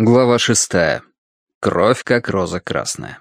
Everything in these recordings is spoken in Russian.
Глава шестая. Кровь как роза красная.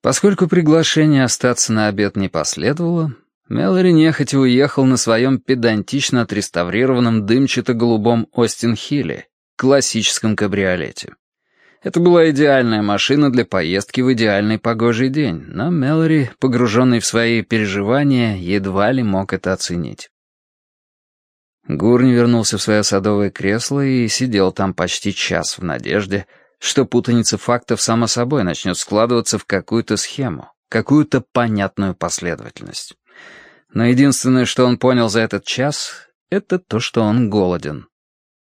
Поскольку приглашение остаться на обед не последовало, Мелори нехотя уехал на своем педантично отреставрированном дымчато-голубом Остин-Хилле, классическом кабриолете. Это была идеальная машина для поездки в идеальный погожий день, но Мелори, погруженный в свои переживания, едва ли мог это оценить. Гурни вернулся в свое садовое кресло и сидел там почти час в надежде, что путаница фактов само собой начнет складываться в какую-то схему, какую-то понятную последовательность. Но единственное, что он понял за этот час, это то, что он голоден.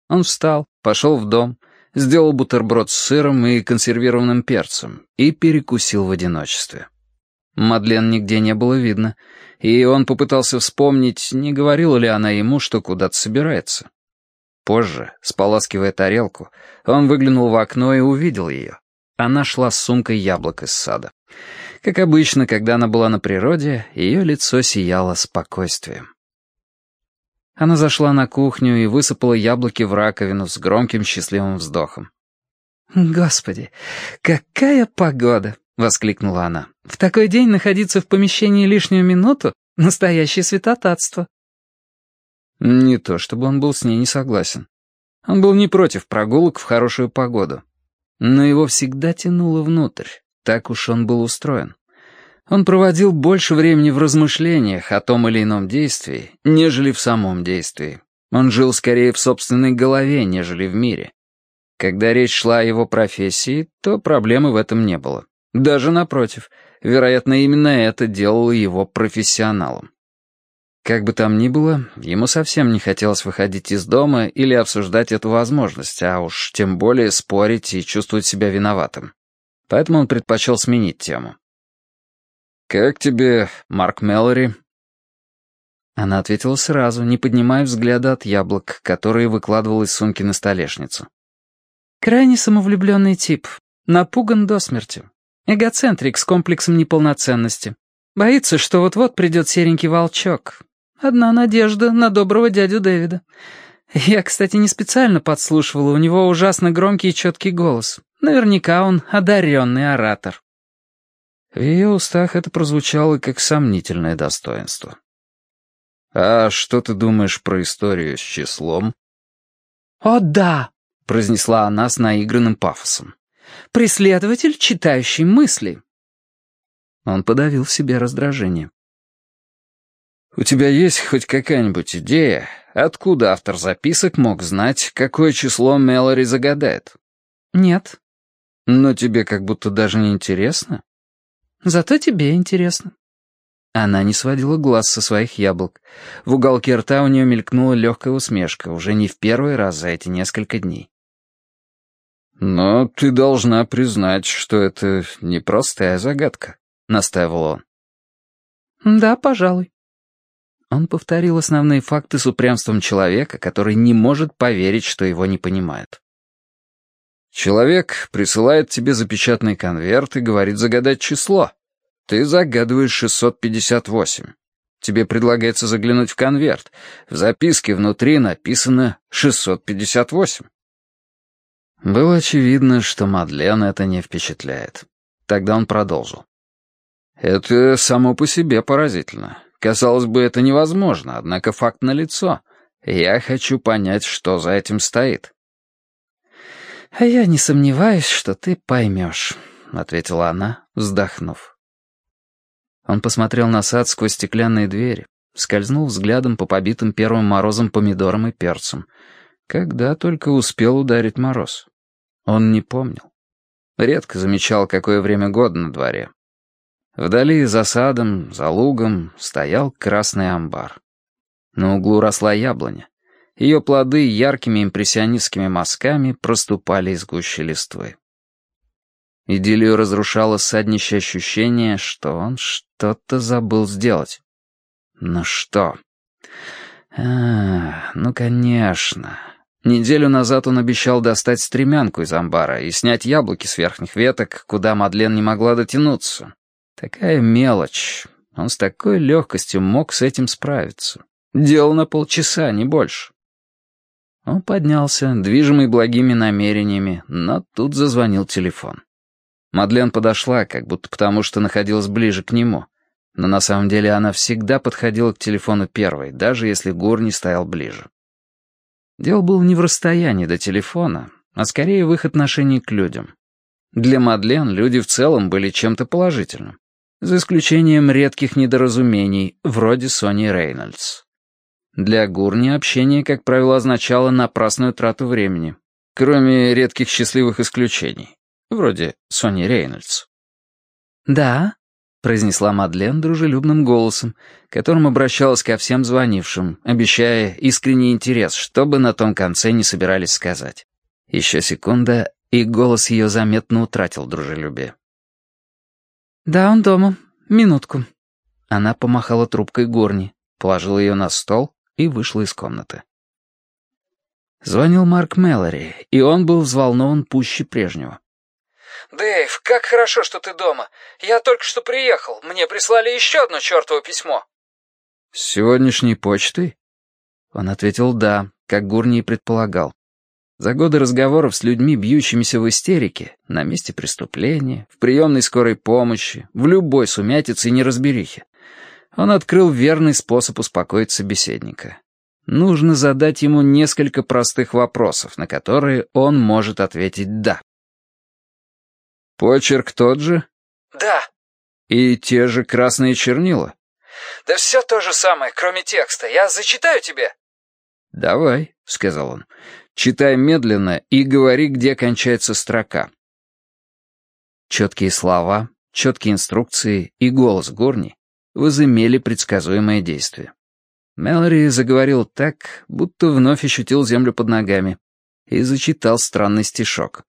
Он встал, пошел в дом, сделал бутерброд с сыром и консервированным перцем и перекусил в одиночестве. Мадлен нигде не было видно, и он попытался вспомнить, не говорила ли она ему, что куда-то собирается. Позже, споласкивая тарелку, он выглянул в окно и увидел ее. Она шла с сумкой яблок из сада. Как обычно, когда она была на природе, ее лицо сияло спокойствием. Она зашла на кухню и высыпала яблоки в раковину с громким счастливым вздохом. «Господи, какая погода!» — воскликнула она. «В такой день находиться в помещении лишнюю минуту — настоящее святотатство». Не то, чтобы он был с ней не согласен. Он был не против прогулок в хорошую погоду. Но его всегда тянуло внутрь, так уж он был устроен. Он проводил больше времени в размышлениях о том или ином действии, нежели в самом действии. Он жил скорее в собственной голове, нежели в мире. Когда речь шла о его профессии, то проблемы в этом не было. Даже напротив, вероятно, именно это делало его профессионалом. Как бы там ни было, ему совсем не хотелось выходить из дома или обсуждать эту возможность, а уж тем более спорить и чувствовать себя виноватым. Поэтому он предпочел сменить тему. «Как тебе, Марк Меллори?» Она ответила сразу, не поднимая взгляда от яблок, которые выкладывал из сумки на столешницу. «Крайне самовлюбленный тип, напуган до смерти. Эгоцентрик с комплексом неполноценности. Боится, что вот-вот придет серенький волчок. Одна надежда на доброго дядю Дэвида. Я, кстати, не специально подслушивала, у него ужасно громкий и четкий голос. Наверняка он одаренный оратор. В ее устах это прозвучало как сомнительное достоинство. «А что ты думаешь про историю с числом?» «О, да!» — произнесла она с наигранным пафосом. Преследователь, читающий мысли». Он подавил в себе раздражение. «У тебя есть хоть какая-нибудь идея, откуда автор записок мог знать, какое число Мэлори загадает?» «Нет». «Но тебе как будто даже не интересно?» «Зато тебе интересно». Она не сводила глаз со своих яблок. В уголке рта у нее мелькнула легкая усмешка, уже не в первый раз за эти несколько дней. «Но ты должна признать, что это непростая загадка», — настаивал он. «Да, пожалуй». Он повторил основные факты с упрямством человека, который не может поверить, что его не понимают. «Человек присылает тебе запечатанный конверт и говорит загадать число. Ты загадываешь 658. Тебе предлагается заглянуть в конверт. В записке внутри написано 658. Было очевидно, что Мадлен это не впечатляет. Тогда он продолжил. «Это само по себе поразительно. Казалось бы, это невозможно, однако факт налицо. Я хочу понять, что за этим стоит». «А я не сомневаюсь, что ты поймешь», — ответила она, вздохнув. Он посмотрел на сад сквозь стеклянные двери, скользнул взглядом по побитым первым морозом помидорам и перцам — когда только успел ударить мороз. Он не помнил. Редко замечал, какое время года на дворе. Вдали за садом, за лугом стоял красный амбар. На углу росла яблоня. Ее плоды яркими импрессионистскими мазками проступали из гущи листвы. Идиллию разрушало саднище ощущение, что он что-то забыл сделать. Ну что? А, ну, конечно. Неделю назад он обещал достать стремянку из амбара и снять яблоки с верхних веток, куда Мадлен не могла дотянуться. Такая мелочь. Он с такой легкостью мог с этим справиться. Дело на полчаса, не больше. Он поднялся, движимый благими намерениями, но тут зазвонил телефон. Мадлен подошла, как будто потому, что находилась ближе к нему. Но на самом деле она всегда подходила к телефону первой, даже если Гур не стоял ближе. Дело было не в расстоянии до телефона, а скорее в их отношении к людям. Для Мадлен люди в целом были чем-то положительным, за исключением редких недоразумений, вроде Сони Рейнольдс. Для Гурни общение, как правило, означало напрасную трату времени, кроме редких счастливых исключений, вроде Сони Рейнольдс. «Да», — произнесла Мадлен дружелюбным голосом, которым обращалась ко всем звонившим, обещая искренний интерес, что бы на том конце не собирались сказать. Еще секунда, и голос ее заметно утратил дружелюбие. «Да, он дома. Минутку». Она помахала трубкой горни, положила ее на стол и вышла из комнаты. Звонил Марк Мэлори, и он был взволнован пуще прежнего. «Дэйв, как хорошо, что ты дома. Я только что приехал. Мне прислали еще одно чертово письмо». «С сегодняшней почтой?» Он ответил «да», как Гурни и предполагал. За годы разговоров с людьми, бьющимися в истерике, на месте преступления, в приемной скорой помощи, в любой сумятице и неразберихе, он открыл верный способ успокоить собеседника. Нужно задать ему несколько простых вопросов, на которые он может ответить «да». Почерк тот же? Да. И те же красные чернила? Да все то же самое, кроме текста. Я зачитаю тебе. Давай, сказал он. Читай медленно и говори, где кончается строка. Четкие слова, четкие инструкции и голос Горни возымели предсказуемое действие. Мэлори заговорил так, будто вновь ощутил землю под ногами, и зачитал странный стишок.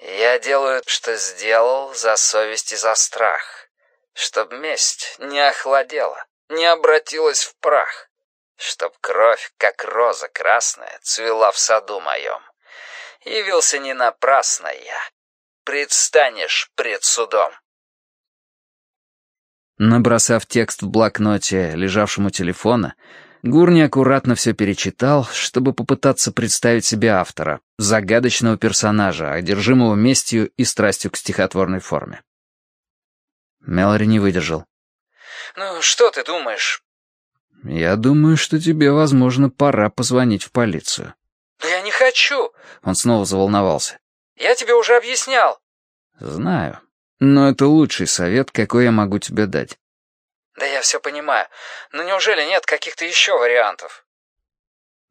«Я делаю, что сделал, за совесть и за страх, чтоб месть не охладела, не обратилась в прах, чтоб кровь, как роза красная, цвела в саду моем. Явился не напрасно я, предстанешь пред судом». Набросав текст в блокноте, лежавшем у телефона, Гурни аккуратно все перечитал, чтобы попытаться представить себе автора, загадочного персонажа, одержимого местью и страстью к стихотворной форме. Мелори не выдержал. «Ну, что ты думаешь?» «Я думаю, что тебе, возможно, пора позвонить в полицию». «Я не хочу!» Он снова заволновался. «Я тебе уже объяснял». «Знаю. Но это лучший совет, какой я могу тебе дать. Да я все понимаю. Но неужели нет каких-то еще вариантов?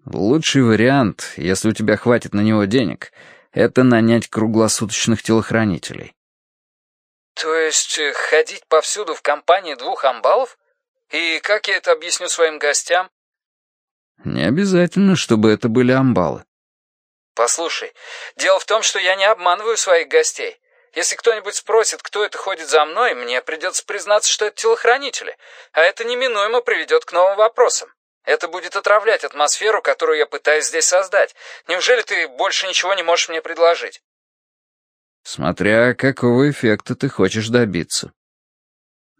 Лучший вариант, если у тебя хватит на него денег, это нанять круглосуточных телохранителей. То есть э, ходить повсюду в компании двух амбалов? И как я это объясню своим гостям? Не обязательно, чтобы это были амбалы. Послушай, дело в том, что я не обманываю своих гостей. Если кто-нибудь спросит, кто это ходит за мной, мне придется признаться, что это телохранители, а это неминуемо приведет к новым вопросам. Это будет отравлять атмосферу, которую я пытаюсь здесь создать. Неужели ты больше ничего не можешь мне предложить?» «Смотря какого эффекта ты хочешь добиться».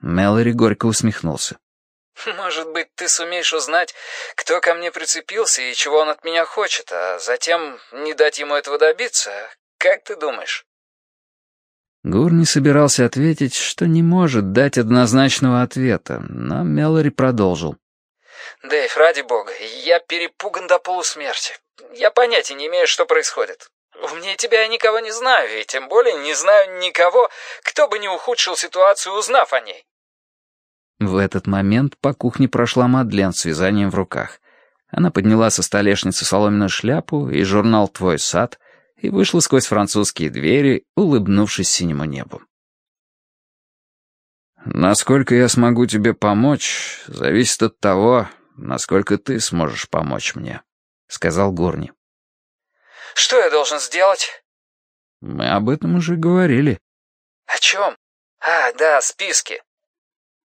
Мэлори горько усмехнулся. «Может быть, ты сумеешь узнать, кто ко мне прицепился и чего он от меня хочет, а затем не дать ему этого добиться? Как ты думаешь?» Гур не собирался ответить, что не может дать однозначного ответа, но Мелори продолжил. «Дэйв, ради бога, я перепуган до полусмерти. Я понятия не имею, что происходит. Умнее тебя я никого не знаю, и тем более не знаю никого, кто бы не ухудшил ситуацию, узнав о ней». В этот момент по кухне прошла Мадлен с вязанием в руках. Она подняла со столешницы соломенную шляпу и журнал «Твой сад», и вышла сквозь французские двери, улыбнувшись синему небу. «Насколько я смогу тебе помочь, зависит от того, насколько ты сможешь помочь мне», — сказал Горни. «Что я должен сделать?» «Мы об этом уже говорили». «О чем? А, да, списки».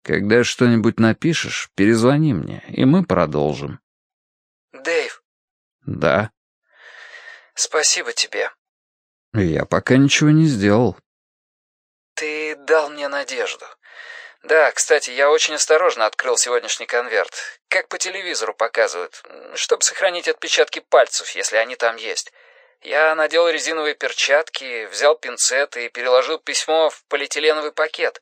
«Когда что-нибудь напишешь, перезвони мне, и мы продолжим». «Дэйв». «Да». Спасибо тебе. Я пока ничего не сделал. Ты дал мне надежду. Да, кстати, я очень осторожно открыл сегодняшний конверт. Как по телевизору показывают, чтобы сохранить отпечатки пальцев, если они там есть. Я надел резиновые перчатки, взял пинцет и переложил письмо в полиэтиленовый пакет.